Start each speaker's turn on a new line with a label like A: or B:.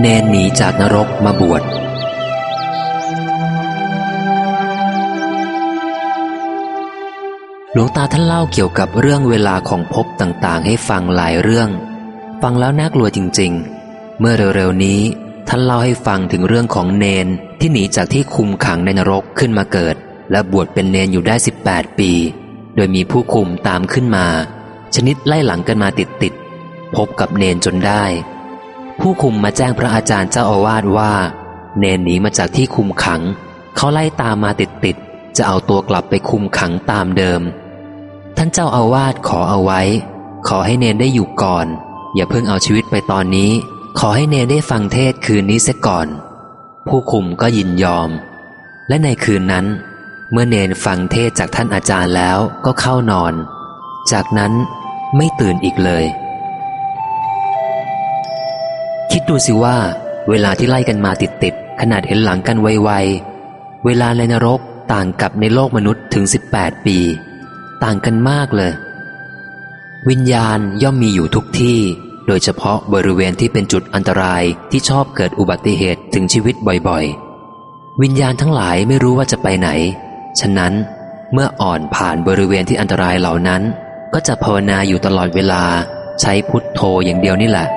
A: เนนหนีจากนรกมาบวช หลวงตาท่านเล่าเกี่ยวกับเรื่องเวลาของภพต่างๆ ให้ฟังหลายเรื่อง ฟังแล้วน่ากลัวจริง ๆ เมื่อเร็วๆนี้ท่านเล่าให้ฟังถึงเรื่องของเนนที่หนีจากที่คุมขังในนรกขึ้นมาเกิด และบวชเป็นเนนอยู่ได้ 18 ปี โดยมีผู้คุมตามขึ้นมา ชนิดไล่หลังกันมาติดๆพบกับเนนจนได้ ผู้คุมมาแจ้งพระอาจารย์เจ้าอาวาสว่า เนนหนีมาจากที่คุมขัง เขาไล่ตามมาติดๆจะเอาตัวกลับไปคุมขังตามเดิม ท่านเจ้าอาวาสขอเอาไว้ ขอให้เนนได้อยู่ก่อน อย่าเพิ่งเอาชีวิตไปตอนนี้ ขอให้เนนได้ฟังเทศคืนนี้เสียก่อน ผู้คุมก็ยินยอม และในคืนนั้น เมื่อเนนฟังเทศจากท่านอาจารย์แล้วก็เข้านอน จากนั้นไม่ตื่นอีกเลย ดูสิว่า เวลาที่ไล่กันมาติดๆขนาดเห็นหลังกันไวๆ เวลาในนรกต่างกับในโลกมนุษย์ถึง 18 ปี ต่างกันมากเลย วิญญาณย่อมมีอยู่ทุกที่ โดยเฉพาะบริเวณที่เป็นจุดอันตรายที่ชอบเกิดอุบัติเหตุถึงชีวิตบ่อยๆ วิญญาณทั้งหลายไม่รู้ว่าจะไปไหน ฉะนั้นเมื่ออ่อนผ่านบริเวณที่อันตรายเหล่านั้น ก็จะภาวนาอยู่ตลอดเวลาใช้พุทโธอย่างเดียวนี่แหละ